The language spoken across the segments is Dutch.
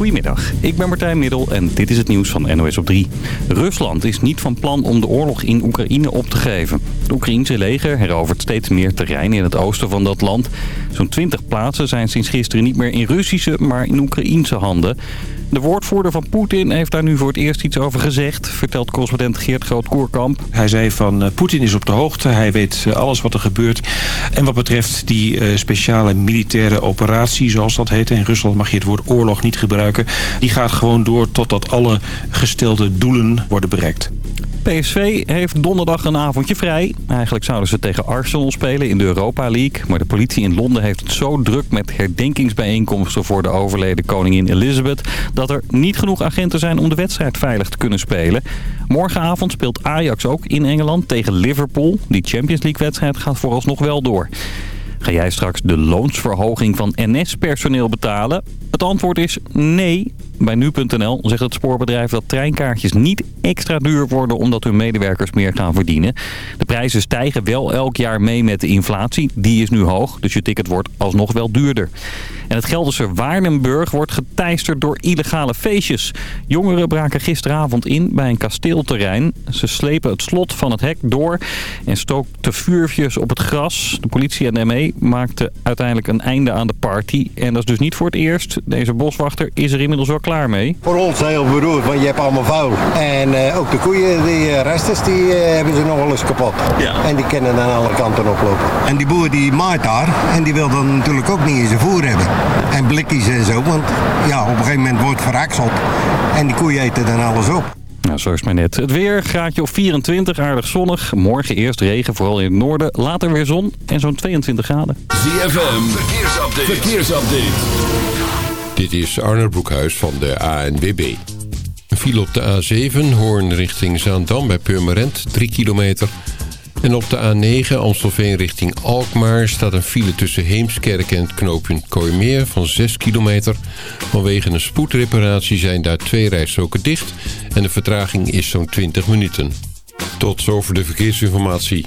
Goedemiddag, ik ben Martijn Middel en dit is het nieuws van NOS op 3. Rusland is niet van plan om de oorlog in Oekraïne op te geven. Het Oekraïense leger herovert steeds meer terrein in het oosten van dat land. Zo'n 20 plaatsen zijn sinds gisteren niet meer in Russische, maar in Oekraïense handen. De woordvoerder van Poetin heeft daar nu voor het eerst iets over gezegd... vertelt correspondent Geert Groot-Koerkamp. Hij zei van uh, Poetin is op de hoogte, hij weet uh, alles wat er gebeurt. En wat betreft die uh, speciale militaire operatie, zoals dat heet... in Rusland mag je het woord oorlog niet gebruiken... die gaat gewoon door totdat alle gestelde doelen worden bereikt. PSV heeft donderdag een avondje vrij. Eigenlijk zouden ze tegen Arsenal spelen in de Europa League. Maar de politie in Londen heeft het zo druk met herdenkingsbijeenkomsten voor de overleden koningin Elizabeth... dat er niet genoeg agenten zijn om de wedstrijd veilig te kunnen spelen. Morgenavond speelt Ajax ook in Engeland tegen Liverpool. Die Champions League wedstrijd gaat vooralsnog wel door. Ga jij straks de loonsverhoging van NS-personeel betalen? Het antwoord is nee. Bij nu.nl zegt het spoorbedrijf dat treinkaartjes niet extra duur worden omdat hun medewerkers meer gaan verdienen. De prijzen stijgen wel elk jaar mee met de inflatie. Die is nu hoog, dus je ticket wordt alsnog wel duurder. En het Gelderse Waardenburg wordt geteisterd door illegale feestjes. Jongeren braken gisteravond in bij een kasteelterrein. Ze slepen het slot van het hek door en stookten vuurtjes op het gras. De politie en de ME maakten uiteindelijk een einde aan de party. En dat is dus niet voor het eerst. Deze boswachter is er inmiddels wel klaar mee. Voor ons heel beroerd, want je hebt allemaal vuil. En uh, ook de koeien, die uh, resters, die uh, hebben ze nog wel eens kapot. Ja. En die kunnen aan alle kanten oplopen. En die boer die maait daar en die wil dan natuurlijk ook niet in zijn voer hebben. En blikjes en zo, want ja, op een gegeven moment wordt verrakseld. En die koeien eten dan alles op. Nou, zo is maar net. Het weer, graadje op 24, aardig zonnig. Morgen eerst regen, vooral in het noorden. Later weer zon en zo'n 22 graden. ZFM, verkeersupdate. verkeersupdate. Dit is Arne Broekhuis van de ANWB. Een file op de A7, Hoorn richting Zaandam bij Purmerend, 3 kilometer... En op de A9 Amstelveen richting Alkmaar staat een file tussen Heemskerk en het knooppunt Kooimeer van 6 kilometer. Vanwege een spoedreparatie zijn daar twee rijstroken dicht en de vertraging is zo'n 20 minuten. Tot zover de verkeersinformatie.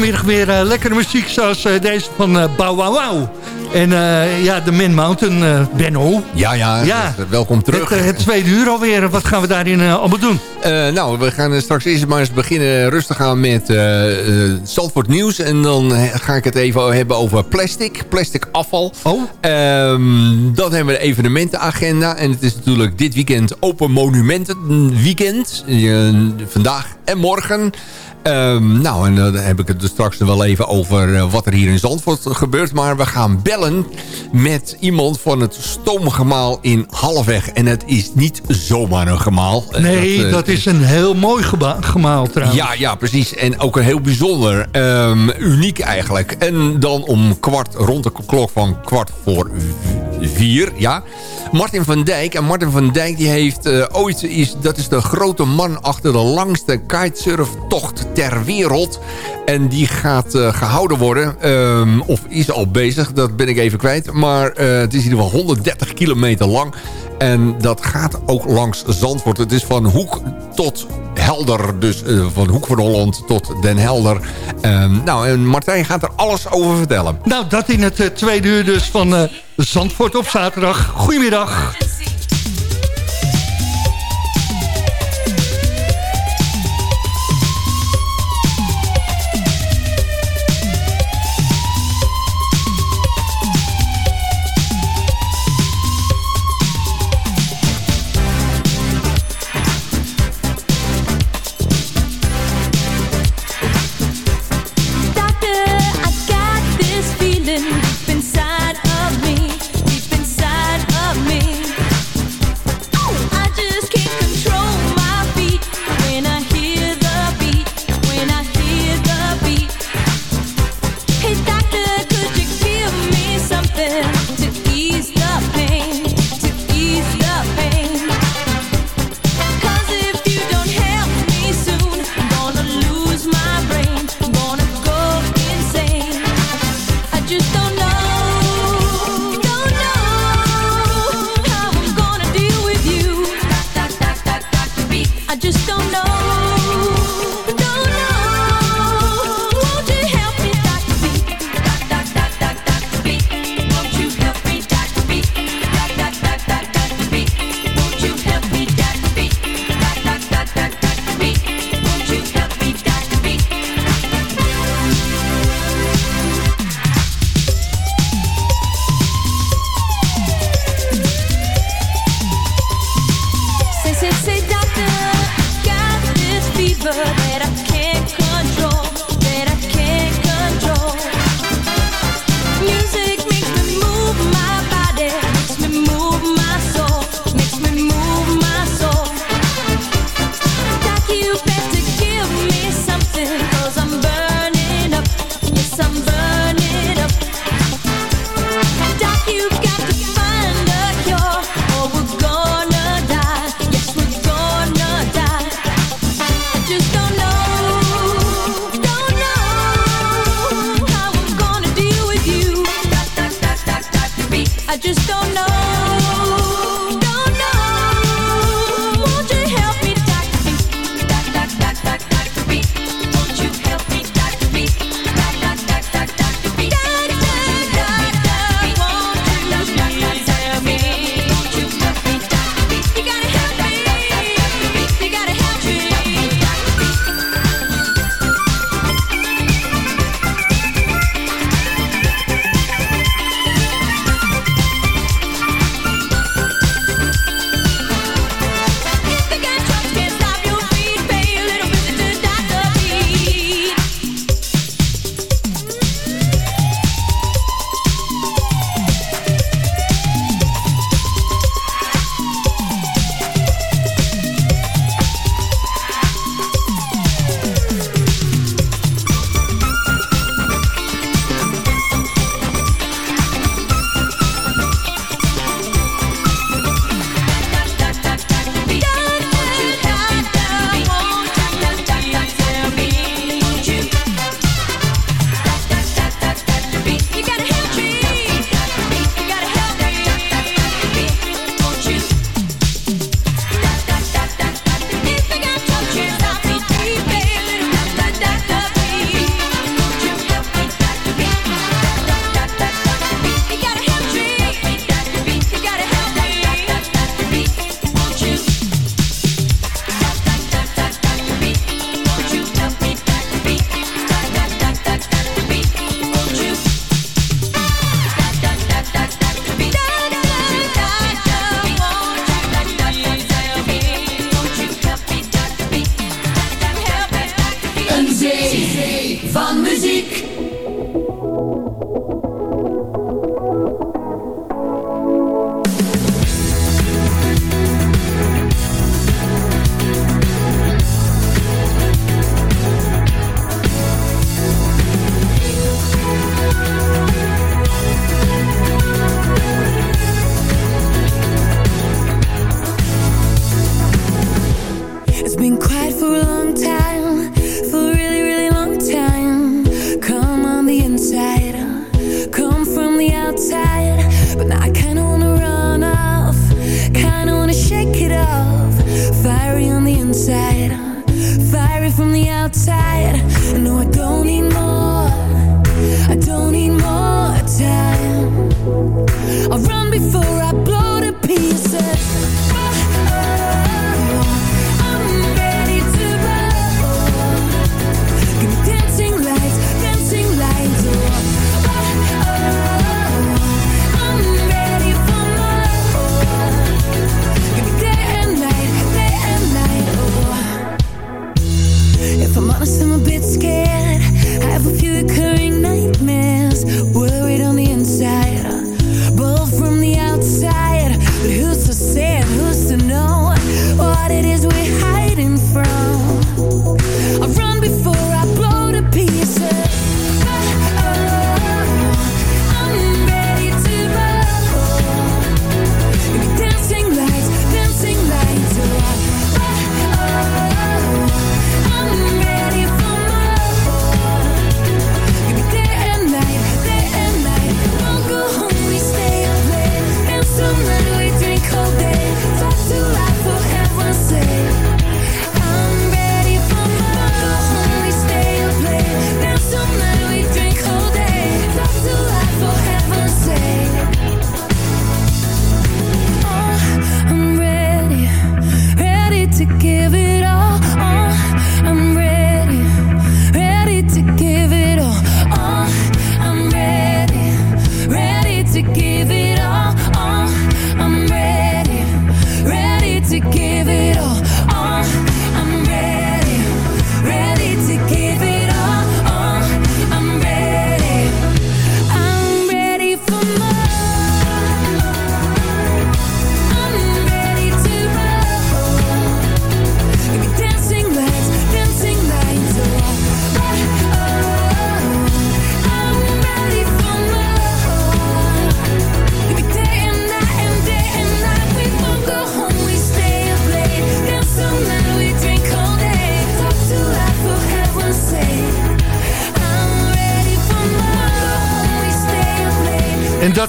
Vanmiddag weer lekkere muziek zoals deze van uh, Bow Wow Wow. En ja, de Man Mountain, Benno. Ja, ja, ja. Welkom terug. Het, het, tweede uur alweer. Wat gaan we daarin allemaal doen? nou, we gaan straks eerst maar eens beginnen rustig aan met Zandvoort Nieuws. En dan ga ik het even hebben over plastic. Plastic afval. Oh. Um, dan hebben we de evenementenagenda. En het is natuurlijk dit weekend Open Monumenten Weekend. vandaag en morgen. Um, nou, en dan heb ik het dus straks nog wel even over uh, wat er hier in Zandvoort gebeurt. Maar we gaan bellen met iemand van het stoomgemaal in Halfweg. En het is niet zomaar een gemaal. Nee, dat, uh, dat is een heel mooi gemaal trouwens. Ja, ja, precies. En ook een heel bijzonder. Um, uniek eigenlijk. En dan om kwart, rond de klok van kwart voor vier, ja. Martin van Dijk. En Martin van Dijk die heeft uh, ooit, is, dat is de grote man achter de langste kitesurftocht ter wereld. En die gaat uh, gehouden worden. Um, of is al bezig, dat ben ik even kwijt. Maar uh, het is in ieder geval 130 kilometer lang. En dat gaat ook langs Zandvoort. Het is van Hoek tot Helder. Dus uh, van Hoek van Holland tot Den Helder. Um, nou, en Martijn gaat er alles over vertellen. Nou, dat in het tweede uur dus van Zandvoort op zaterdag. Goedemiddag.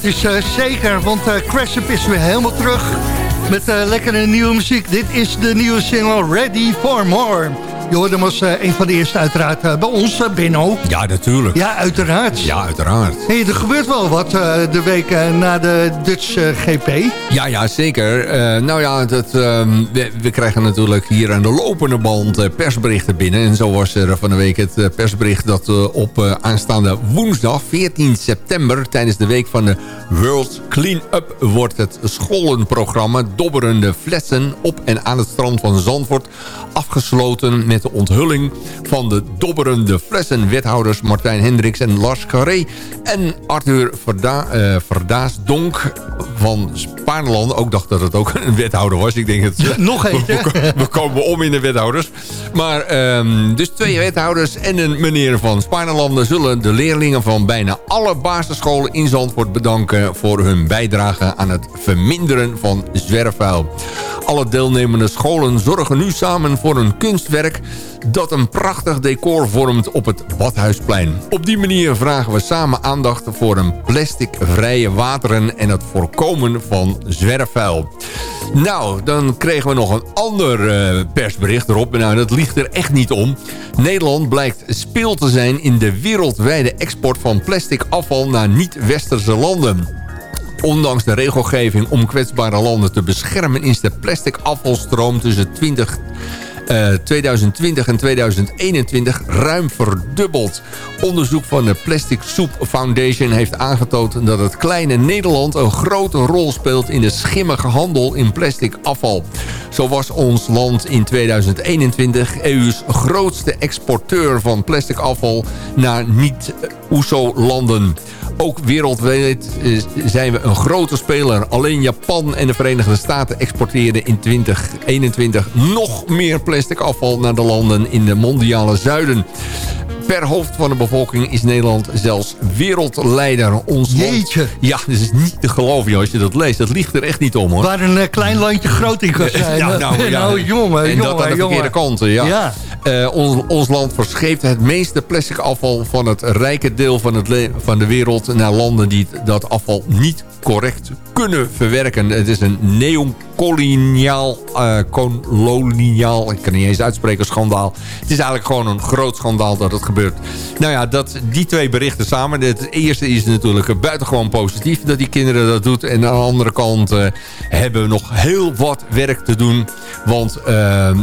Dat is uh, zeker, want uh, Crash Up is weer helemaal terug met uh, lekkere nieuwe muziek. Dit is de nieuwe single Ready for More. Hem als uh, een van de eerste uiteraard uh, bij ons, uh, Benno. Ja, natuurlijk. Ja, uiteraard. Ja, uiteraard. Hey, er gebeurt wel wat de week na de Dutch GP. Ja, ja, zeker. nou ja, dat, ehm, we, we, krijgen natuurlijk hier aan de lopende band persberichten binnen. En zo was er van de week het persbericht dat op aanstaande woensdag 14 september... tijdens de week van de World Clean Up wordt het scholenprogramma... Dobberende Flessen op en aan het strand van Zandvoort afgesloten met de onthulling van de dobberende flessenwethouders Martijn Hendricks en Lars Carré en Arthur Verda uh, Verdaasdonk van Spaarland. Ook dacht dat het ook een wethouder was. Ik denk het. Nog één. We, we, komen om in de wethouders. Maar um, dus twee wethouders en een meneer van Spaarlanden zullen de leerlingen van bijna alle basisscholen in Zandvoort bedanken voor hun bijdrage aan het verminderen van zwerfvuil. Alle deelnemende scholen zorgen nu samen voor een kunstwerk dat een prachtig decor vormt op het Badhuisplein. Op die manier vragen we samen aandacht voor een plasticvrije wateren en het voorkomen van zwerfvuil. Nou, dan kregen we nog een ander uh, persbericht erop. Nou, dat ligt er echt niet om. Nederland blijkt speel te zijn in de wereldwijde export van plastic afval naar niet-westerse landen. Ondanks de regelgeving om kwetsbare landen te beschermen... is de plastic afvalstroom tussen 20, uh, 2020 en 2021 ruim verdubbeld. Onderzoek van de Plastic Soup Foundation heeft aangetoond... dat het kleine Nederland een grote rol speelt... in de schimmige handel in plastic afval. Zo was ons land in 2021 EU's grootste exporteur van plastic afval... naar niet-OESO-landen. Ook wereldwijd zijn we een grote speler. Alleen Japan en de Verenigde Staten exporteerden in 2021 nog meer plastic afval naar de landen in de mondiale zuiden. Per hoofd van de bevolking is Nederland zelfs wereldleider. Ons Jeetje. Land, ja, dat is niet te geloven als je dat leest. Dat ligt er echt niet om hoor. Waar een uh, klein landje groot in kan zijn. ja, nou, ja. nou jongen, en jongen, dat aan de verkeerde kanten, ja. ja. Eh, ons, ons land verscheept het meeste plastic afval van het rijke deel van, het van de wereld naar landen die dat afval niet correct kunnen verwerken. Het is een neocoloniaal, uh, koloniaal, ik kan niet eens uitspreken, schandaal. Het is eigenlijk gewoon een groot schandaal dat het gebeurt. Nou ja, dat, die twee berichten samen. Het eerste is natuurlijk buitengewoon positief dat die kinderen dat doen. En aan de andere kant uh, hebben we nog heel wat werk te doen. Want uh,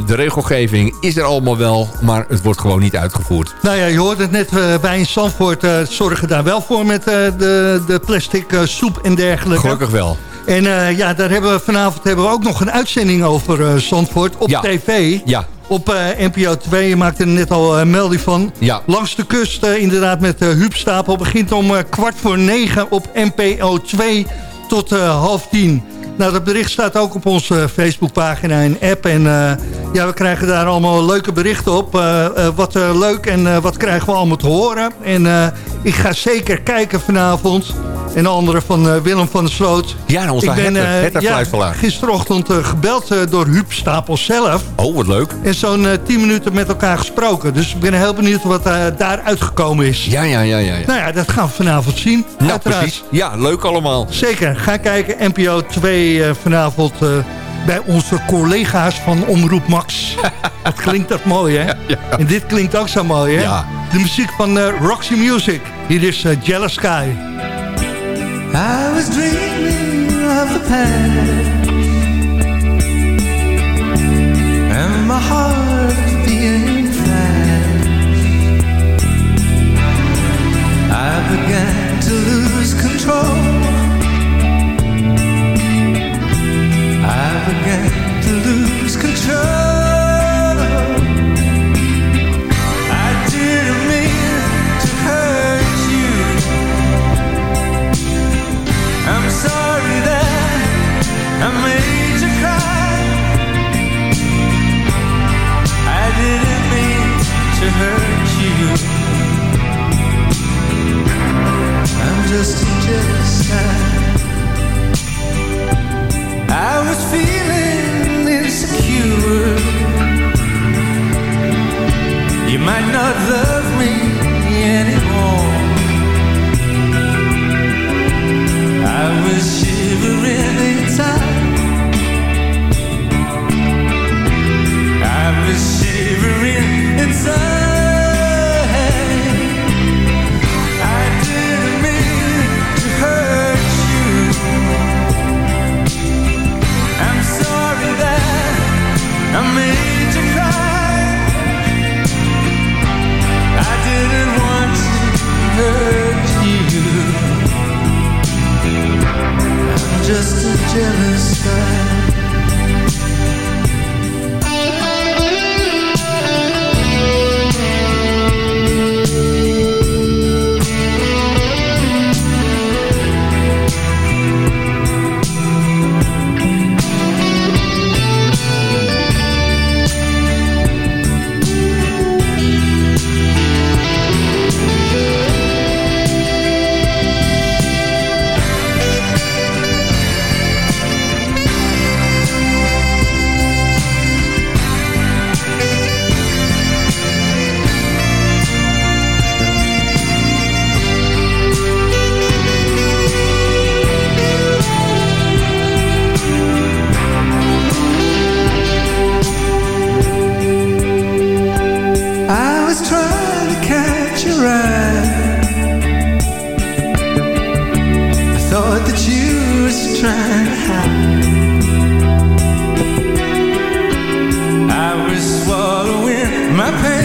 de regelgeving is er allemaal wel, maar het wordt gewoon niet uitgevoerd. Nou ja, je hoort het net bij in Zandvoort zorgen daar wel voor met de, de plastic soep en dergelijke. Gelukkig wel. En uh, ja, daar hebben we vanavond hebben we ook nog een uitzending over uh, Zandvoort op ja. tv. Ja. Op uh, NPO 2, je maakte er net al melding van. Ja. Langs de kust, inderdaad met uh, Huub Stapel. Begint om kwart voor negen op NPO 2 tot half tien. Nou, dat bericht staat ook op onze Facebookpagina en app. En uh, ja, we krijgen daar allemaal leuke berichten op. Uh, uh, wat leuk en wat krijgen we allemaal te horen. En ik ga zeker kijken vanavond. En de andere van Willem van der Sloot. Ja, onze ben ja, gisterochtend gebeld door Huub Stapel zelf. Oh, wat leuk. En zo'n tien minuten met elkaar gesproken. Dus ik ben heel benieuwd wat daar uitgekomen is. Ja, ja, ja, ja, ja. Nou ja, dat gaan we vanavond zien. Nou, uiteraard. precies. Ja, leuk allemaal. Zeker. Ga kijken. NPO 2 uh, vanavond uh, bij onze collega's van Omroep Max. Wat klinkt dat mooi, hè? Ja, ja. En dit klinkt ook zo mooi, hè? Ja. De muziek van uh, Roxy Music. Hier is Jealous Sky. I was dreaming of the past And my heart being fast I began to lose control just a jealous guy. Not love just a jealous guy. Swallowing my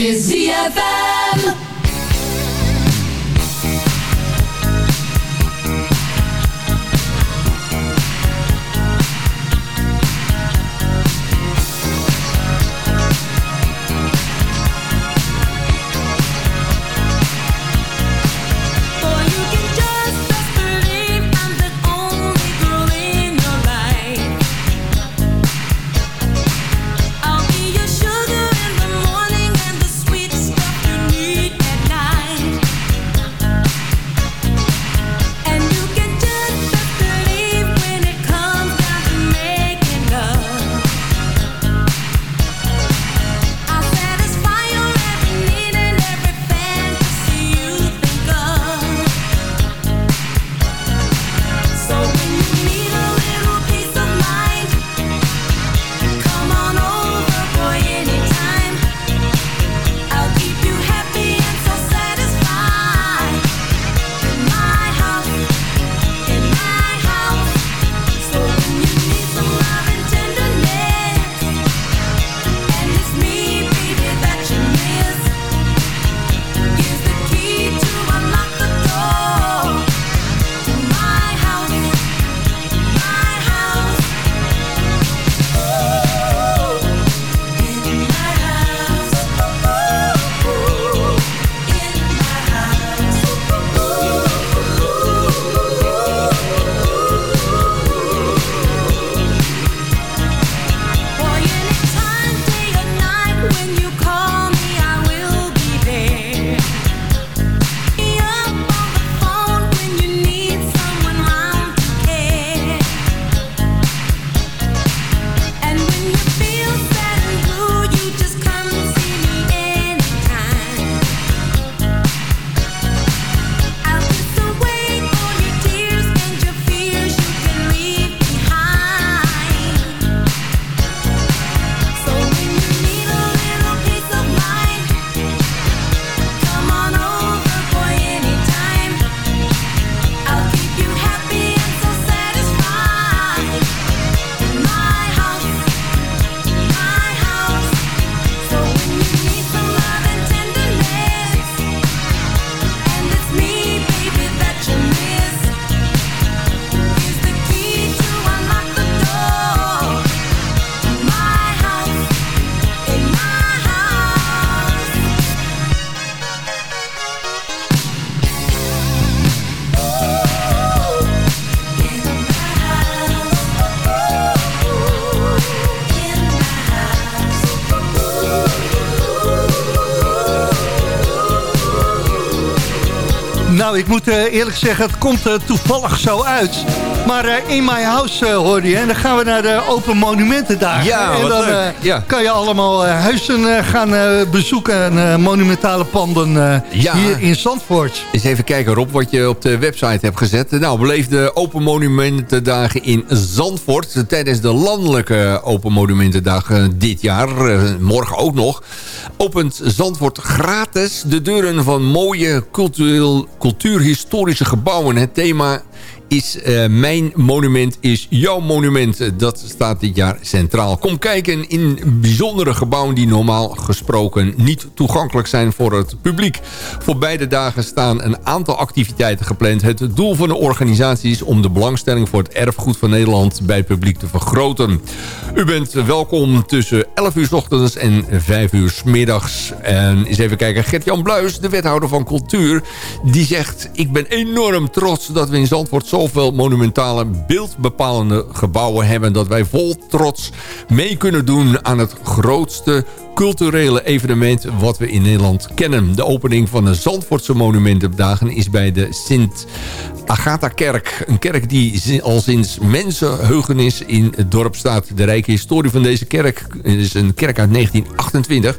is ZFM. Moet eh, eerlijk zeggen, het komt eh, toevallig zo uit. Maar eh, in my house eh, hoorde je. En dan gaan we naar de Open Monumentendagen. Ja, en dan leuk. eh, Ja. kan je allemaal huizen gaan bezoeken. En monumentale panden Ja. hier in Zandvoort. Eens even kijken Rob wat je op de website hebt gezet. Nou, beleef de Open Monumentendagen in Zandvoort... tijdens de landelijke Open Monumentendagen dit jaar. morgen ook nog. Opent Zandvoort gratis de deuren van mooie cultureel, cultuurhistorische gebouwen. Het thema is eh, mijn monument is jouw monument. Dat staat dit jaar centraal. Kom kijken in bijzondere gebouwen die normaal gesproken niet toegankelijk zijn voor het publiek. Voor beide dagen staan een aantal activiteiten gepland. Het doel van de organisatie is om de belangstelling voor het erfgoed van Nederland bij het publiek te vergroten. U bent welkom tussen 11 uur s ochtends en 5 uur s middags. En eens even kijken, Gert-Jan Bluis, de wethouder van cultuur, die zegt... ik ben enorm trots dat we in Zandvoort zoveel monumentale beeldbepalende gebouwen hebben... dat wij vol trots mee kunnen doen aan het grootste culturele evenement wat we in Nederland kennen. De opening van de Zandvoortse Monumentendagen is bij de Sint Agatha-kerk. Een kerk die al sinds mensenheugenis in het dorp staat. De rijke historie van deze kerk is een kerk uit 1928.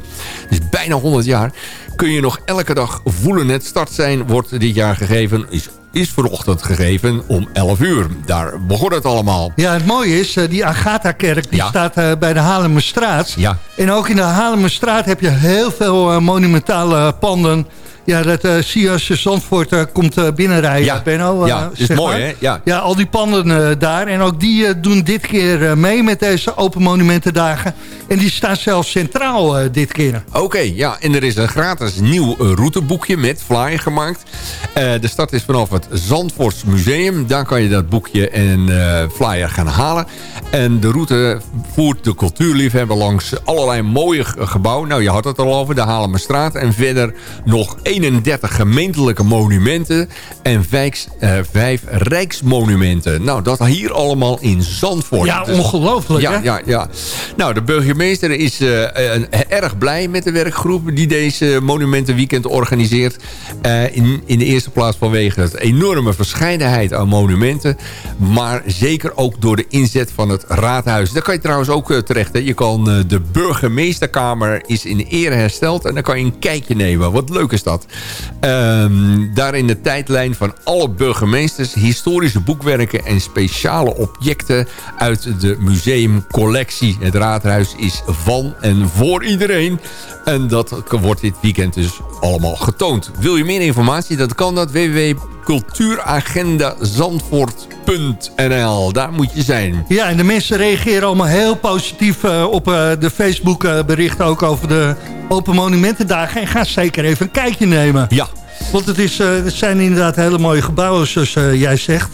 Dus bijna 100 jaar. Kun je nog elke dag voelen. Het startsein wordt dit jaar gegeven... is is vanochtend gegeven om 11 uur. Daar begon het allemaal. Ja, het mooie is, eh, die Agatha-kerk die Ja. staat eh, bij de Haarlemmerstraat. Ja. En ook in de Haarlemmerstraat heb je heel veel eh, monumentale panden. Ja, dat uh, Sias Zandvoort uh, komt uh, binnenrijden, Ja. Benno. Ja, is mooi, maar. hè? Ja. Ja, al die panden eh, daar. En ook die eh, doen dit keer eh, mee met deze Open Monumentendagen. En die staan zelfs centraal eh, dit keer. Oké, ja, en er is een gratis nieuw eh, routeboekje met flyer gemaakt. Eh, de start is vanaf het Zandvoorts Museum. Daar kan je dat boekje en eh, flyer gaan halen. En de route voert de cultuurliefhebber langs allerlei mooie ge- gebouwen. Nou, je had het al over, de Halemerstraat. En verder nog 31 gemeentelijke monumenten en vijf, eh, vijf rijksmonumenten. Nou, dat hier allemaal in Zandvoort. Ja, Dus- ongelooflijk, ja, hè? ja, ja. Nou, de burgemeester is eh, erg blij met de werkgroep... die deze monumentenweekend organiseert. Eh, in, in de eerste plaats vanwege het enorme verscheidenheid aan monumenten... maar zeker ook door de inzet van het raadhuis. Daar kan je trouwens ook terecht. Hè. Je kan, de burgemeesterkamer is in ere hersteld... en dan kan je een kijkje nemen. Wat leuk is dat. Ehm, daar in de tijdlijn van alle burgemeesters... historische boekwerken en speciale objecten... uit de museumcollectie. Het raadhuis is van en voor iedereen. En dat wordt dit weekend dus allemaal getoond. Wil je meer informatie? Dat kan dat www.cultuuragendazandvoort.nl Daar moet je zijn. Ja, en de mensen reageren allemaal heel positief eh, op eh, de Facebook eh, berichten ook over de Open Monumentendagen. En ga zeker even een kijkje nemen. Ja. Want het, is, eh, het zijn inderdaad hele mooie gebouwen, zoals eh, jij zegt.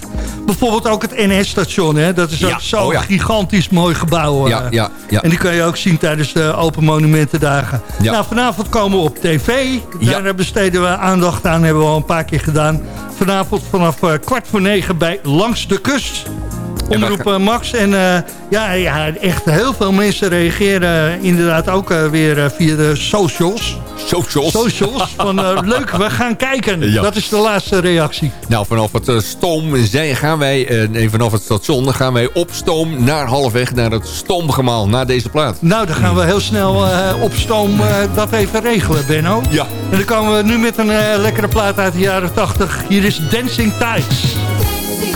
Bijvoorbeeld ook het NS-station, hè? Dat is Ja, zo'n oh ja. gigantisch mooi gebouw. eh. Ja, ja, ja. En die kan je ook zien tijdens de Open Monumentendagen. Nou, vanavond komen we op tv. Daar besteden we aandacht aan, hebben we al een paar keer gedaan. Vanavond vanaf kwart voor negen bij Langs de Kust. Omroep eh, Max. En eh, ja, ja, echt heel veel mensen reageren eh, inderdaad ook weer via de socials. Socials. Socials. Van eh, leuk, we gaan kijken. Ja. Dat is de laatste reactie. Nou, vanaf het eh, stoom zij- gaan wij, eh, nee, vanaf het station dan gaan wij op stoom naar halfweg naar het stoomgemaal, naar deze plaat. Nou, dan gaan we heel snel eh, op stoom eh, dat even regelen, Benno. Ja. En dan komen we nu met een lekkere plaat uit de jaren 80. Hier is Dancing Tides. Dancing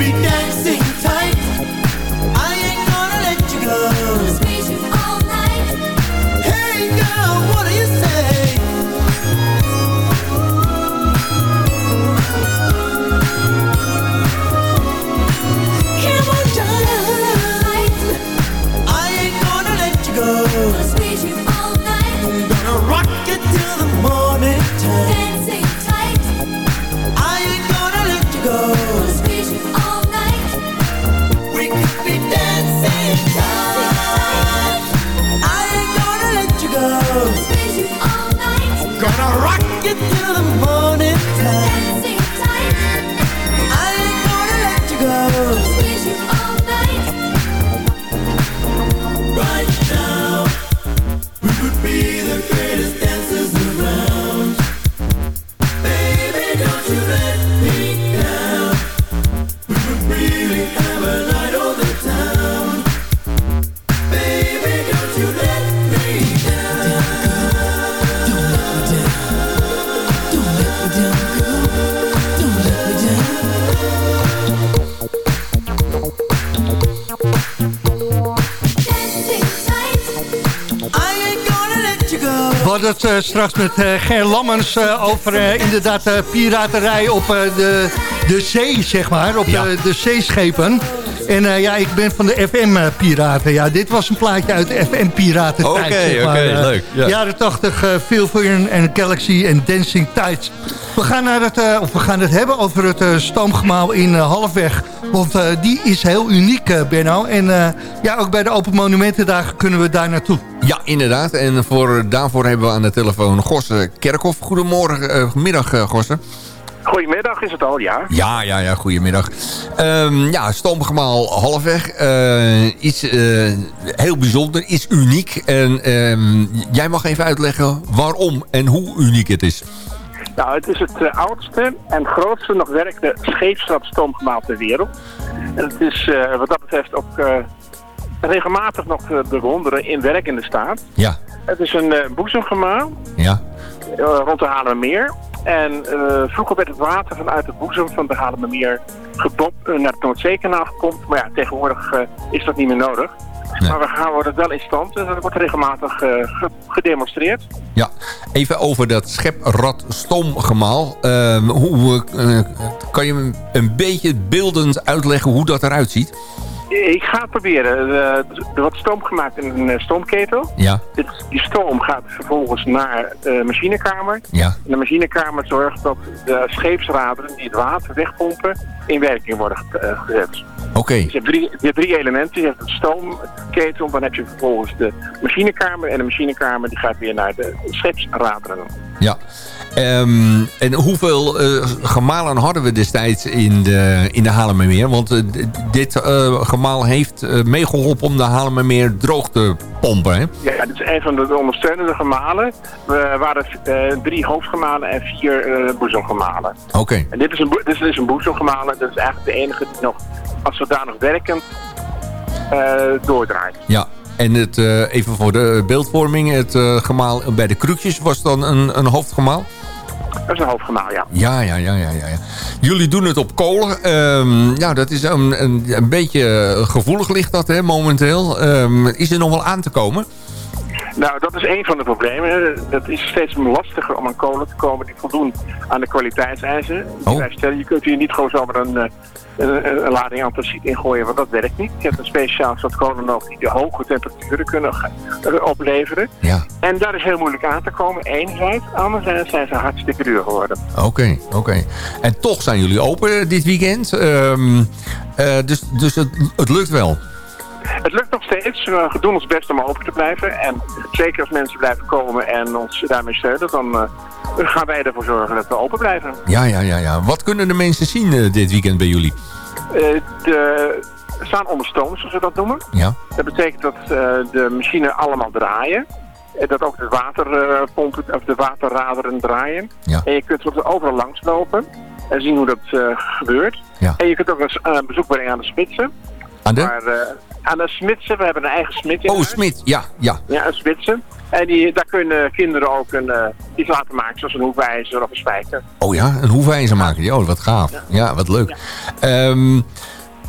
Be dancing tight. I ain't gonna let you go. Go. Hadden het eh, straks met eh, Ger Lammens eh, over inderdaad piraterij op de, de zee, zeg maar. Op Ja. de, de zeeschepen. En ja, ik ben van de FM-piraten. Ja, dit was een plaatje uit de FM-piraten Oké, zeg maar. oké, leuk, ja. Jaren 80, uh, Phil en Galaxy en Dancing Tides. We gaan, naar het, of we gaan het hebben over het eh, stoomgemaal in Halfweg. Want die is heel uniek, Benno. En ja, ook bij de Open Monumentendagen kunnen we daar naartoe. Ja, inderdaad. En voor, daarvoor hebben we aan de telefoon Gosse Kerkhoff. Goedemorgen, eh, middag uh, Gosse. Goedemiddag is het al, ja. Ja, ja, ja, goedemiddag. Um, ja, Stoomgemaal Halfweg uh, uh, heel bijzonder, is uniek. En um, jij mag even uitleggen waarom en hoe uniek het is. Nou, het is het uh, oudste en grootste nog werkende scheepsradstoomgemaal ter wereld. En het is wat dat betreft ook regelmatig nog te bewonderen in werkende staat. Ja. Het is een uh, boezemgemaal ja. rond de Haarlemmermeer. En uh, vroeger werd het water vanuit de boezem van de Haarlemmermeer gepompt uh, naar het Noordzeekanaal gepompt. Maar ja, tegenwoordig uh, is dat niet meer nodig. Nee. Maar we gaan worden wel in stand. Dus dat wordt regelmatig ge gedemonstreerd. Ja, even over dat scheprad stoomgemaal. Uh, hoe, kan je een beetje beeldend uitleggen hoe dat eruit ziet? Ik ga het proberen. Er wordt stoom gemaakt in een eh, stoomketel. Ja. Dit, die stoom gaat vervolgens naar de machinekamer. Ja. En de machinekamer zorgt dat de scheepsraderen die het water wegpompen in werking worden gezet. Oké. Okay. Dus je, hebt drie, je hebt drie elementen. Je hebt een stoomketel, dan heb je vervolgens de machinekamer. En de machinekamer die gaat weer naar de scheepsraderen. Ja. Um, en hoeveel uh, gemalen hadden we destijds in de, in de Haarlemmermeer? Want uh, dit uh, gemaal heeft meegeholpen om de Haarlemmermeer droog te pompen, hè? Ja, dit is een van de ondersteunende gemalen. We waren drie hoofdgemalen en vier boezemgemalen. Oké. Okay. En dit is, een, dit is een boezemgemalen. Dat is eigenlijk de enige die nog als zodanig werkend doordraait. Ja, en het, uh, even voor de beeldvorming, het uh, gemaal bij de krukjes was dan een, een hoofdgemaal? Dat is een hoofdgemaal, ja. Ja, ja, ja, ja, ja. Jullie doen het op kolen. Um, ja, dat is een, een, een beetje gevoelig ligt dat hè, momenteel. Um, is er nog wel aan te komen? Nou, dat is een van de problemen. Het is steeds lastiger om aan kolen te komen die voldoen aan de kwaliteitseisen. Oh. Stellen, je kunt hier niet gewoon zomaar een, een, een, een lading antraciet ingooien, want dat werkt niet. Je hebt een speciaal soort kolen nodig die de hoge temperaturen kunnen opleveren. Ja. En daar is heel moeilijk aan te komen, enerzijds. Anderzijds zijn ze hartstikke duur geworden. Oké, okay, oké. Okay. En toch zijn jullie open dit weekend. Um, uh, dus dus het, het lukt wel. Het lukt nog steeds. We doen ons best om open te blijven. En zeker als mensen blijven komen en ons daarmee steunen, dan uh, gaan wij ervoor zorgen dat we open blijven. Ja, ja, ja. ja. Wat kunnen de mensen zien uh, dit weekend bij jullie? Uh, de staan onder stoom, zoals we dat noemen. Ja. Dat betekent dat de machines allemaal draaien. Dat ook de waterpompen of de waterraderen draaien. Ja. En je kunt er overal langs lopen en zien hoe dat gebeurt. Ja. En je kunt ook een bezoek brengen aan de spitsen. Aan de? Aan de smidsen. We hebben een eigen smid in Oh, smid. Ja, ja. Ja, een smidsen. En die, daar kunnen kinderen ook een, uh, iets laten maken, zoals een hoefijzer of een spijker. Oh ja, een hoefijzer maken. Oh, wat gaaf. Ja, ja wat leuk. Ja. Um,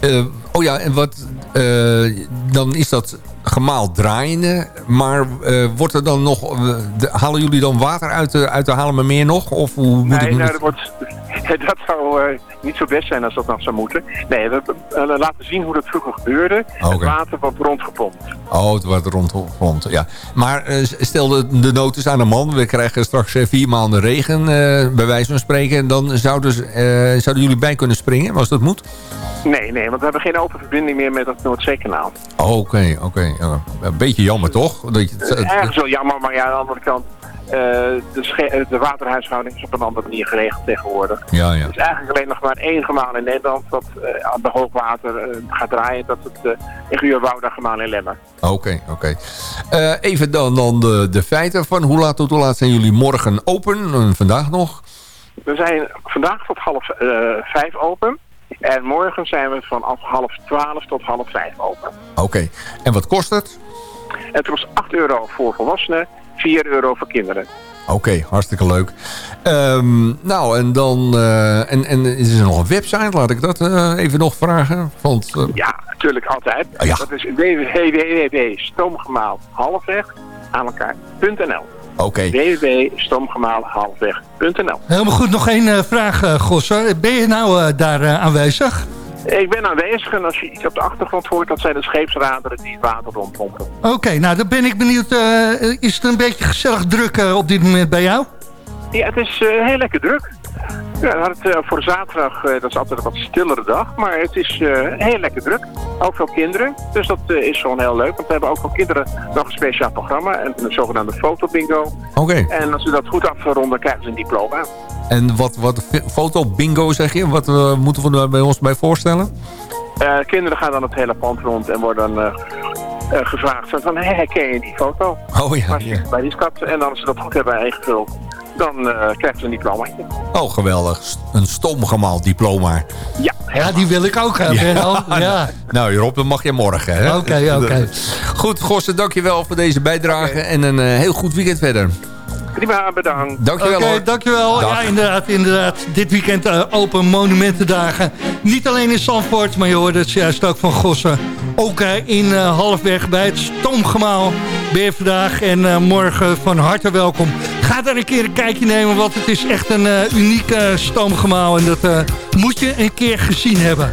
uh, oh ja, en wat... Uh, dan is dat gemaal draaiende. Maar wordt er dan nog... De, halen jullie dan water uit de, uit de Haarlemmermeer nog? Of hoe moet nee, ik nou, dat, wordt, dat zou niet zo best zijn als dat nog zou moeten. Nee, we laten zien hoe dat vroeger gebeurde. Okay. Het water wordt rondgepompt. Oh, het wordt rondgepompt, ja. Maar uh, stel de, de nood is aan de man. We krijgen straks uh, vier maanden regen, bij wijze van spreken. Dan zouden, zouden jullie bij kunnen springen, als dat moet? Nee, nee, want we hebben geen open verbinding meer met het Noordzeekanaal. Oké, oh, oké. Okay, okay. Een beetje jammer, toch? Dat je, het, ergens wel jammer, maar ja, aan de andere kant... Uh, de, de, waterhuishouding is op een andere manier geregeld tegenwoordig. Ja, ja. Er is eigenlijk alleen nog maar één gemaal in Nederland dat uh, aan de hoogwater gaat draaien. Dat het uh, in Guurwouda gemaal in Lemmer. Oké, okay, oké. Okay. even dan, dan de, de feiten van hoe laat tot hoe laat zijn jullie morgen open? vandaag nog? We zijn vandaag tot half vijf open. En morgen zijn we van half twaalf tot half vijf open. Oké. Okay. En wat kost het? Het kost 8 euro voor volwassenen. 4 euro voor kinderen. Oké, okay, hartstikke leuk. Um, nou, en dan... Uh, en, en is er nog een website? Laat ik dat uh, even nog vragen. Want, uh... Ja, natuurlijk altijd. Oh, ja. Dat is www.stoomgemaalhalfweg aan elkaar.nl Oké, Oké. www.stomgemaalhalfweg.nl Helemaal goed, nog één eh, vraag, eh, Gosse. Ben je nou eh, daar eh, aanwezig? Ik ben aanwezig en als je iets op de achtergrond hoort, dat zijn de scheepsraderen die het water rondpompen. Oké, nou dan ben ik benieuwd. eh, is het een beetje gezellig druk eh, op dit moment bij jou? Ja, het is eh, heel lekker druk. Ja, het, eh, voor zaterdag, eh, dat is altijd een wat stillere dag, maar het is eh, heel lekker druk. Ook veel kinderen, dus dat is gewoon heel leuk. Want we hebben ook voor kinderen nog een speciaal programma, en een zogenaamde fotobingo. Oké. En als we dat goed afronden, krijgen ze een diploma. En wat, wat foto bingo zeg je? Wat moeten we bij ons bij voorstellen? Kinderen gaan dan het hele pand rond en worden dan gevraagd van, hé, herken je die foto? Oh ja, Maar ja. Bij die schat. En als ze dat goed hebben ingevuld, dan eh, krijgen ze een diploma. Oh, geweldig. Een stomgemaal diploma. Ja. Ja, die wil ik ook hebben. Ja. ja. Nou, Rob, dan mag je morgen, hè? Oké, oké. Goed, Gosse, dankjewel voor deze bijdrage. En een eh, heel goed weekend verder. Prima, bedankt. Dankjewel Oké, hoor. dankjewel. Dag. Ja, inderdaad, inderdaad. Dit weekend eh, open monumentendagen. Niet alleen in Zandvoort, maar je hoorde het juist ook van Gossen. Ook eh, in eh, Halfweg bij het Stoomgemaal ben je vandaag. En eh, morgen van harte welkom. Ga daar een keer een kijkje nemen, want het is echt een eh, uniek eh, stoomgemaal. En dat eh, moet je een keer gezien hebben.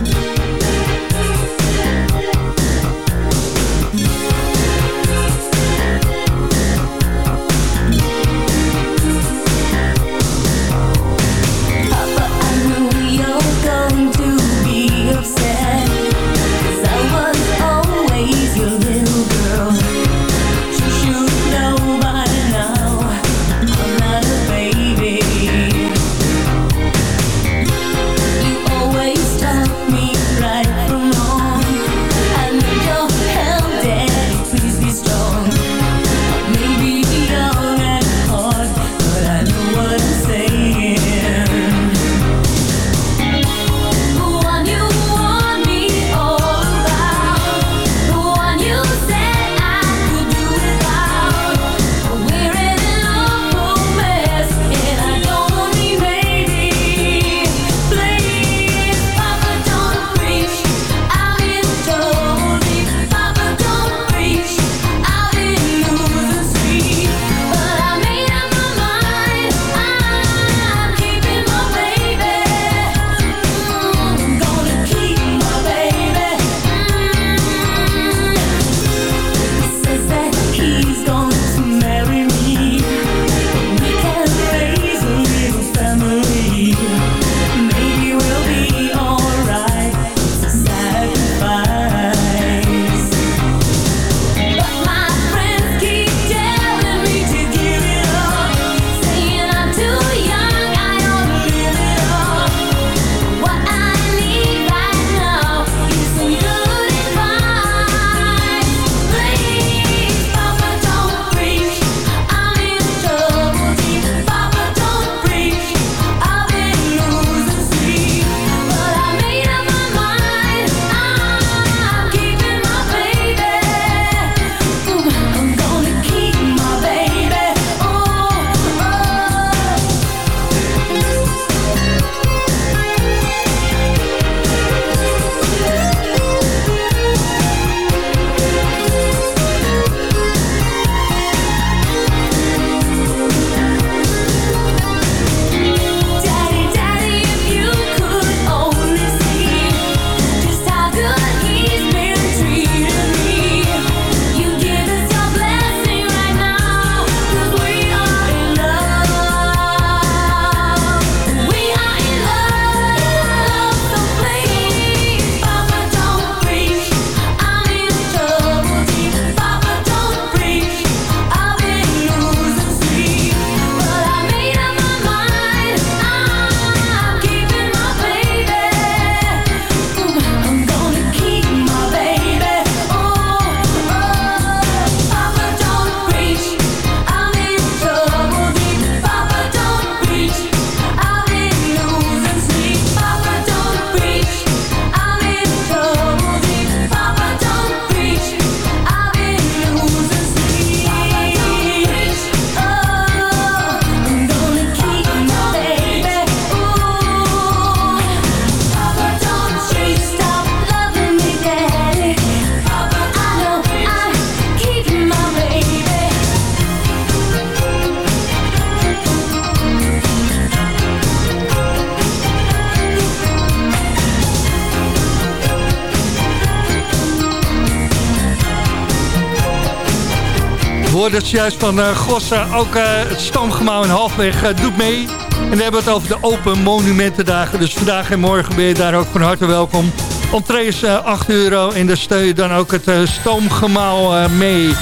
Hoorden het juist van uh, Gossa, ook uh, het stoomgebouw in Halfweg uh, doet mee. En we hebben het over de Open Monumentendagen. Dus vandaag en morgen ben je daar ook van harte welkom. Entree is 8 euro en daar steun je dan ook het stoomgemaal mee.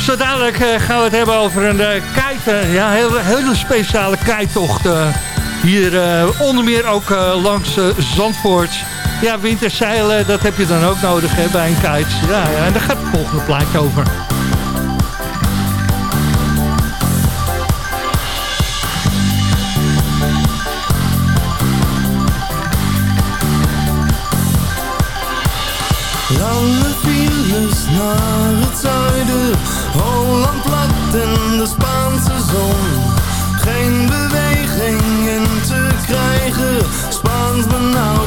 Zo dadelijk gaan we het hebben over een kite, ja, heel, hele speciale kijktocht. hier onder meer ook langs Zandvoort. Ja, winterzeilen, dat heb je dan ook nodig bij een kite. Ja, ja, en daar gaat het volgende plaatje over. Het zuiden, Holland plat in de Spaanse zon. Geen beweging in te krijgen, Spaans benauwd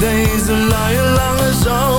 deze luie lange zomer?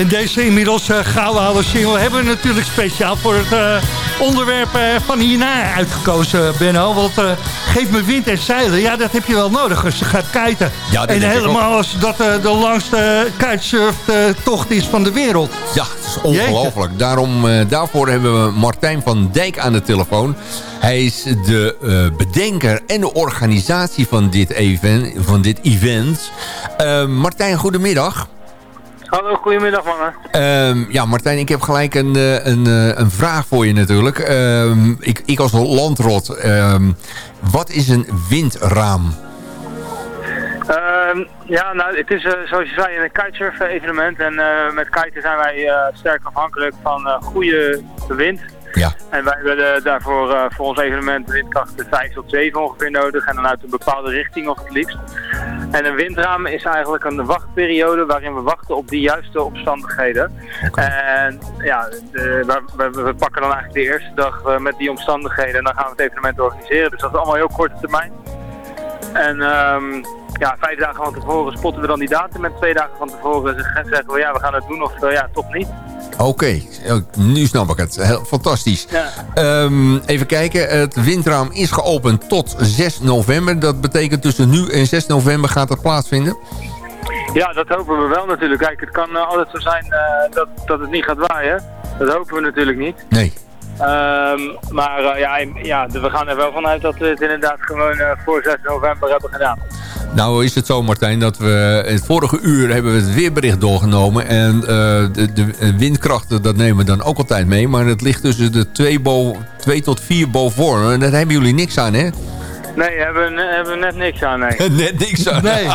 En deze inmiddels uh, gouden oude single hebben we natuurlijk speciaal voor het uh, onderwerp uh, van hierna uitgekozen, Benno. Want geef me wind en zeilen, ja, dat heb je wel nodig als je gaat kiten. Ja, en helemaal als dat de langste kitesurftocht is van de wereld. Ja, het is ongelooflijk. Daarom, daarvoor hebben we Martijn van Dijk aan de telefoon. Hij is de bedenker en de organisatie van dit event. Van dit event. Martijn, goedemiddag. Hallo, goedemiddag mannen. Um, ja, Martijn, ik heb gelijk een, een, een vraag voor je natuurlijk. Um, ik, ik als landrot, um, wat is een windraam? Ja, nou, het is eh, zoals je zei een kitesurf evenement. En eh, met kiten zijn wij eh, sterk afhankelijk van eh, goede wind. Ja. En wij hebben daarvoor eh, voor ons evenement windkrachten 5 tot 7 ongeveer nodig. En dan uit een bepaalde richting of het liefst. En een windraam is eigenlijk een wachtperiode waarin we wachten op die juiste omstandigheden. En ja, de, we, pakken dan eigenlijk de eerste dag eh, met die omstandigheden en dan gaan we het evenement organiseren. Dus dat is allemaal heel korte termijn. En ehm, ja, vijf dagen van tevoren spotten we dan die datum en twee dagen van tevoren zeg- zeggen we ja, we gaan het doen of eh, ja, toch niet. Oké, eh, nu snap ik het. Heel, fantastisch. Ja. Ehm, even kijken, het windraam is geopend tot 6 november. Dat betekent tussen nu en 6 november gaat dat plaatsvinden? Ja, dat hopen we wel natuurlijk. Kijk, het kan eh, altijd zo zijn eh, dat, dat het niet gaat waaien. Dat hopen we natuurlijk niet. Nee. Ehm, maar eh, ja, ja, we gaan er wel vanuit dat we het inderdaad gewoon eh, voor 6 november hebben gedaan. Nou is het zo Martijn dat we het vorige uur hebben we het weerbericht doorgenomen. En eh, de, de windkrachten dat nemen we dan ook altijd mee. Maar het ligt tussen de 2, bo 2 tot 4 boven. En daar hebben jullie niks aan hè? Nee, hebben, we- hebben we net niks aan, nee. Net niks aan. Nee.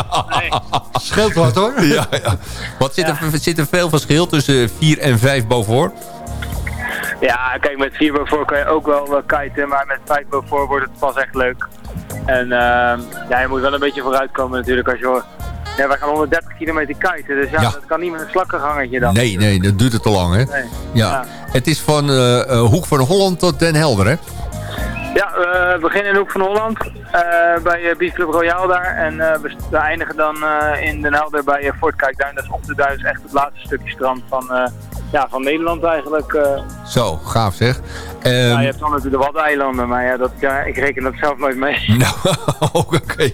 Scheelt wat hoor. Ja, ja. Wat zit, er, zit er veel verschil tussen 4 en 5 boven? Ja, kijk, met 4 boven kan je ook wel eh, kiten, maar met 5 boven wordt het pas echt leuk. En ehm, ja, je moet wel een beetje vooruitkomen natuurlijk als je. Ja, wij gaan 130 kilometer kiten, dus ja, Ja. dat kan niet met een slakkengangetje dan. Nee, nee, dat duurt het te lang hè? Nee. Ja. Ja. Het is van eh, eh, Hoek van Holland tot Den Helder hè? Ja, we beginnen in Hoek van Holland eh, bij uh, Beach Club Royal daar. En eh, we, eindigen dan eh, in Den Helder bij uh, Fort Kijkduin. Dat is op de Duis echt het laatste stukje strand van, eh, ja, van Nederland eigenlijk. eh. Zo, gaaf zeg. Ja, Ehm, je hebt dan natuurlijk de Waddeneilanden, maar ja, dat, ja, ik reken dat zelf nooit mee. Nou, oké.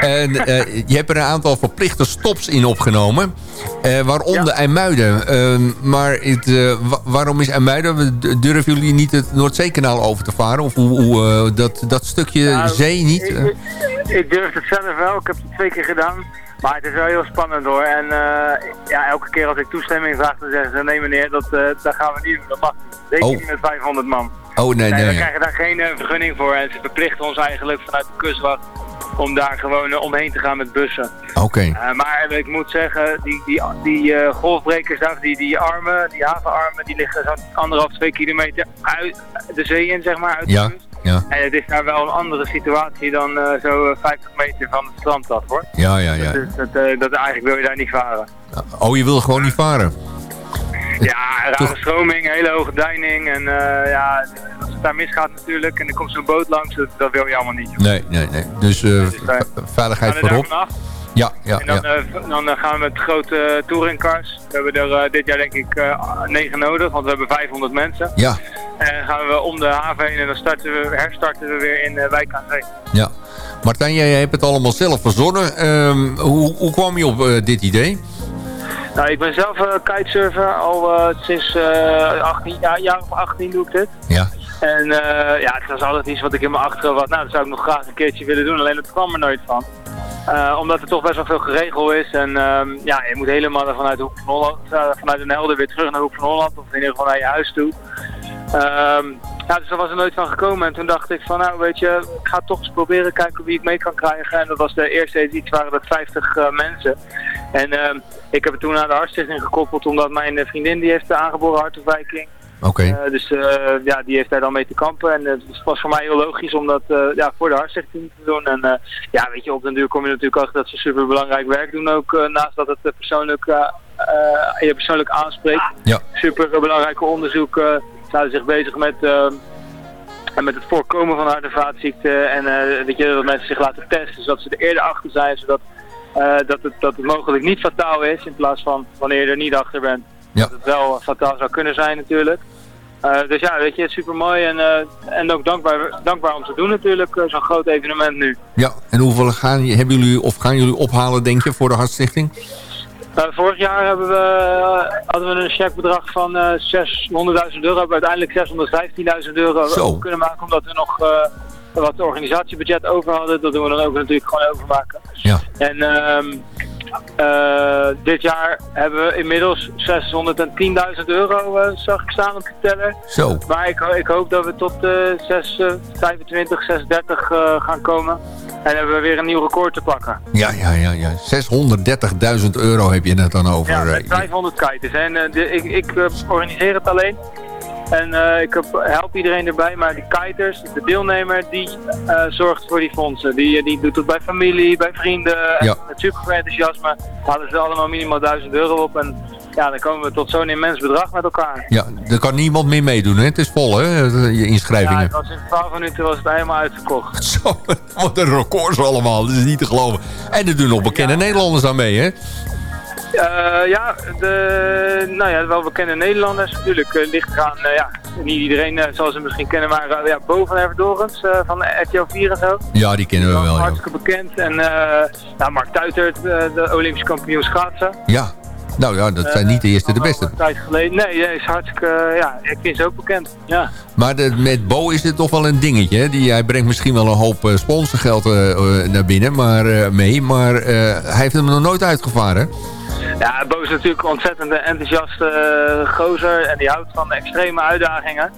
En eh, je hebt er een aantal verplichte stops in opgenomen. eh, waaronder IJmuiden. Ehm, maar het, eh, wa- waarom is IJmuiden? Durven jullie niet het Noordzeekanaal over te varen? Of hoe, hoe, dat, dat stukje Nou, zee niet? Ik, ik, ik durf het zelf wel, ik heb het twee keer gedaan. Maar het is wel heel spannend hoor. En eh, ja, elke keer als ik toestemming vraag, dan zeggen ze nee meneer, dat, eh, dat gaan we niet doen. Dat mag. Zeker Oh. niet met 500 man. oh, nee, Nee, we krijgen daar geen eh, vergunning voor. En ze verplichten ons eigenlijk vanuit de kustwacht om daar gewoon omheen te gaan met bussen. Oké. Maar ik moet zeggen, die, die, die eh, golfbrekers die, die armen, die havenarmen, die liggen zo'n anderhalf, twee kilometer uit de zee in, zeg maar, uit de Ja, kust. Ja. En het is daar wel een andere situatie dan eh, zo eh, 50 meter van het strand af, hoor. Ja, ja, ja. Dus dat, eh, dat, eigenlijk wil je daar niet varen. Oh, je wil gewoon niet varen? Ja, rare stroming, hele hoge deining. En eh, ja, als het daar misgaat natuurlijk en er komt zo'n boot langs, dat, dat wil je allemaal niet. Nee, nee, nee. Dus eh, Dus, eh, ve- veiligheid voorop. Ja, ja, en dan, ja. eh, dan eh, gaan we met grote eh, touringcars. We hebben er eh, dit jaar denk ik eh, negen nodig, want we hebben 500 mensen. Ja, En gaan we om de haven heen en dan starten we, herstarten we weer in eh, Wijk aan Zee. ja. Martijn, jij hebt het allemaal zelf verzonnen. Ehm, hoe, hoe kwam je op eh, dit idee? Nou, ik ben zelf eh, kitesurfer. Al sinds eh 18 jaar, jaar of 18 doe ik dit. Ja. En ja, het was altijd iets wat ik in mijn achterhoofd had. Nou, dat zou ik nog graag een keertje willen doen. Alleen dat kwam er nooit van. Omdat er toch best wel veel geregeld is. En ehm, ja, je moet helemaal vanuit de Hoek van Holland, vanuit Den Helder weer terug naar de Hoek van Holland. Of in ieder geval naar je huis toe. Ehm, ja, dus daar was er nooit van gekomen. En toen dacht ik van, nou weet je, ik ga toch eens proberen kijken wie ik mee kan krijgen. En dat was de eerste editie, waren dat 50 eh, mensen. En ehm, ik heb het toen aan de Hartstichting gekoppeld, omdat mijn vriendin die heeft de aangeboren hartafwijking. Oké. Eh, dus eh, ja, die heeft daar dan mee te kampen. En eh, het was voor mij heel logisch om dat ja, voor de hartstichting te doen. En ja, weet je, op den duur kom je natuurlijk achter dat ze super belangrijk werk doen ook. naast dat het persoonlijk, je persoonlijk aanspreekt. Ja. Super belangrijke onderzoeken. Zijn zich bezig met... eh, en met het voorkomen van hart- en vaatziekten en eh, weet je, dat mensen zich laten testen, zodat ze er eerder achter zijn, zodat eh, dat, het, dat het mogelijk niet fataal is, in plaats van wanneer je er niet achter bent. Ja. Dat het wel fataal zou kunnen zijn natuurlijk. Dus ja, weet je, super mooi en, en ook dankbaar, dankbaar om te doen natuurlijk, zo'n groot evenement nu. Ja, en hoeveel gaan, hebben jullie, of gaan jullie ophalen, denk je, voor de Hartstichting? Eh, vorig jaar hebben we, eh, hadden we een checkbedrag van eh 600.000 euro. We hebben uiteindelijk 615.000 euro Zo. kunnen maken omdat we nog eh, wat organisatiebudget over hadden. Dat doen we dan ook natuurlijk gewoon overmaken. Ja. En ehm, eh, dit jaar hebben we inmiddels 610.000 euro, eh, zag ik staan op de teller. Zo. Maar ik, ik hoop dat we tot eh 6, eh, 25, 630 eh, gaan komen. En hebben we weer een nieuw record te pakken. Ja, ja, ja. ja. 630.000 euro heb je het dan over. Ja, met eh, 500 kiters. En eh, de, ik, ik eh, organiseer het alleen. En ik help iedereen erbij, maar die kiters, de deelnemer, die zorgt voor die fondsen. Die, die doet het bij familie, bij vrienden. En met super enthousiasme halen ze allemaal minimaal 1000 euro op. En ja, dan komen we tot zo'n immens bedrag met elkaar. ja, er kan niemand meer meedoen, hè? Het is vol, hè? Je Ja, inschrijvingen. het was in 12 minuten was het helemaal uitverkocht. Zo, wat een records allemaal. Dat is niet te geloven. En er doen nog bekende Nederlanders aan mee, hè? Eh, ja, de, nou ja, wel bekende Nederlanders natuurlijk. eh, ligt eraan, eh, ja, niet iedereen zal ze misschien kennen, maar ja, boven Everdorens eh van RTL 4 en zo. Ja, die kennen we wel, ja. Hartstikke bekend. En ja, Mark Tuitert, de Olympisch kampioen schaatsen. Ja. Nou ja, dat zijn niet de eerste de beste. Een tijd geleden. Nee, hij is hartstikke, eh, ja, ik ze ook bekend. Ja. Maar de, met Bo is het toch wel een dingetje. Hè? Die, hij brengt misschien wel een hoop eh, sponsorgeld eh, eh, naar binnen maar, eh, mee. Maar eh, hij heeft hem nog nooit uitgevaren. Ja, Bo is natuurlijk een ontzettend enthousiaste eh, gozer en die houdt van extreme uitdagingen.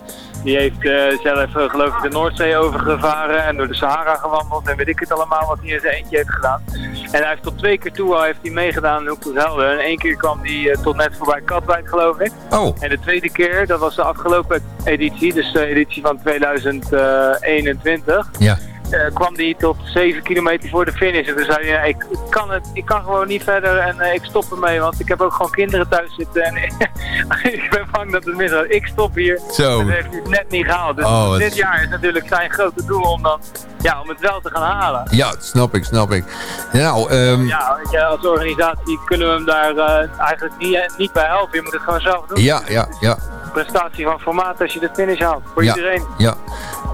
Die heeft eh, zelf eh, geloof ik de Noordzee overgevaren en door de Sahara gewandeld en weet ik het allemaal wat hij in zijn eentje heeft gedaan. En hij heeft tot twee keer toe al heeft hij meegedaan in Hoek tot Helder. En één keer kwam hij eh, tot net voorbij Katwijk geloof ik. Oh. En de tweede keer, dat was de afgelopen editie, dus de editie van 2021 Ja. Eh, kwam die tot 7 kilometer voor de finish. En toen zei hij, ik, ik, kan het, ik kan gewoon niet verder en eh, ik stop ermee. Want ik heb ook gewoon kinderen thuis zitten en ik ben bang dat het misgaat. Ik stop hier. Zo. En dat heeft hij het net niet gehaald. Dus Oh, dit jaar is natuurlijk zijn grote doel om, dan, ja, om het wel te gaan halen. Ja, snap ik, snap ik. Nou, ehm, Ja, weet je, als organisatie kunnen we hem daar eh, eigenlijk niet, niet bij helpen. Je moet het gewoon zelf doen. ja, ja, ja. Prestatie van formaat als je de finish haalt. Voor ja, iedereen. Ja.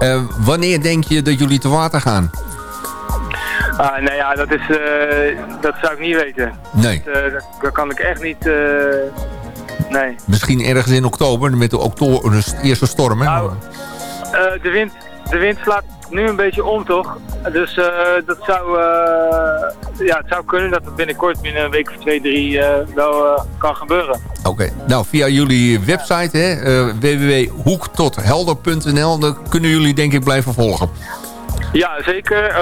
Eh, wanneer denk je dat jullie te water gaan? Ah, nou ja, dat, is, eh, dat zou ik niet weten. Nee. Dat, eh, dat, kan ik echt niet... nee. Misschien ergens in oktober met de, okto- de eerste storm, hè? Nou, de, wind, de wind slaat nu een beetje om, toch? Dus eh, dat zou... eh, ja, het zou kunnen dat het binnenkort, binnen een week of twee, drie, eh, wel kan gebeuren. Oké, nou via jullie website, hè, www.hoektothelder.nl, dan kunnen jullie denk ik blijven volgen. Ja, zeker.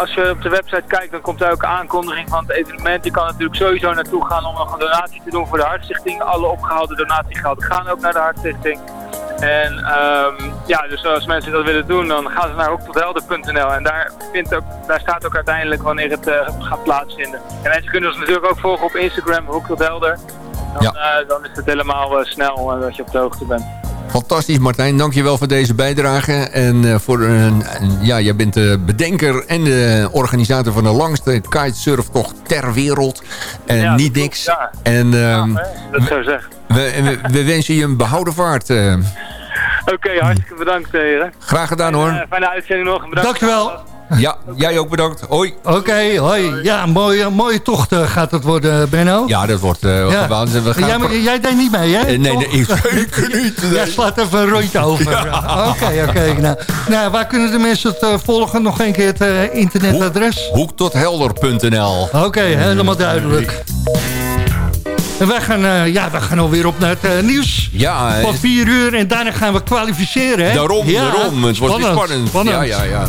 Als je op de website kijkt, dan komt daar ook een aankondiging van het evenement. Je kan natuurlijk sowieso naartoe gaan om nog een donatie te doen voor de Hartstichting. Alle opgehaalde donatiegelden gaan ook naar de Hartstichting. En ehm, ja, dus als mensen dat willen doen, dan gaan ze naar hoektothelder.nl. En daar, vindt ook, daar staat ook uiteindelijk wanneer het eh, gaat plaatsvinden. En mensen kunnen ons natuurlijk ook volgen op Instagram, hoektothelder. Dan, eh, dan is het helemaal eh, snel dat je op de hoogte bent. Fantastisch Martijn, dankjewel voor deze bijdrage. En eh, voor een, een- ja, jij bent de bedenker en de organisator van de langste kitesurftocht ter wereld. En Ja, niet dat niks. ja. En ehm, Dat zou ik zeggen. we, we, we wensen je een behouden vaart. eh. Oké, hartstikke bedankt heren. graag gedaan hoor. Eh, fijne uitzending nog. Bedankt Dankjewel. Ja, jij ook bedankt. Hoi. Oké, hoi. Ja, mooie, mooie tocht eh, gaat het worden, Benno. Ja, dat wordt eh Ja. We gaan Jij, maar jij deed niet mee, hè? Eh, nee, nee, ik zeker niet. Nee. Jij slaat even een rondje over. Oké, oké. nou, nou, waar kunnen de mensen het eh, volgen? Nog een keer het eh, internetadres? Hoektothelder.nl Oké, helemaal duidelijk. En wij gaan, eh, ja, wij gaan alweer op naar het eh, nieuws. Ja, Van eh, vier uur en daarna gaan we kwalificeren. Hè? daarom, Ja, daarom. Het wordt spannend. spannend. Ja, ja, ja.